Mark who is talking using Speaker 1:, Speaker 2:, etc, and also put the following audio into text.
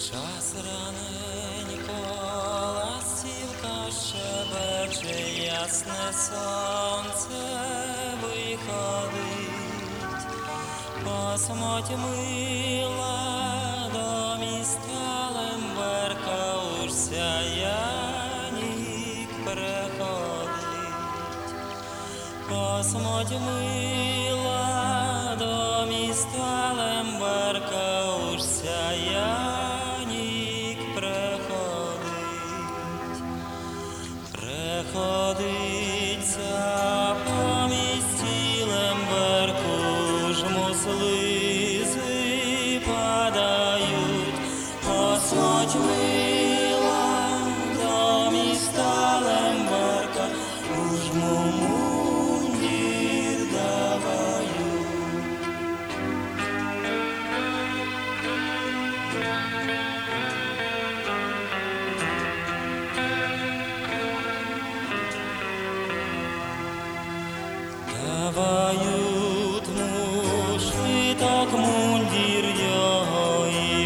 Speaker 1: Şahsıranın ясне сонце виходить, посмоть мила до міста Лемберка, уж сяянік приходить. Посмоть мила Вають мушки, так мундір його і.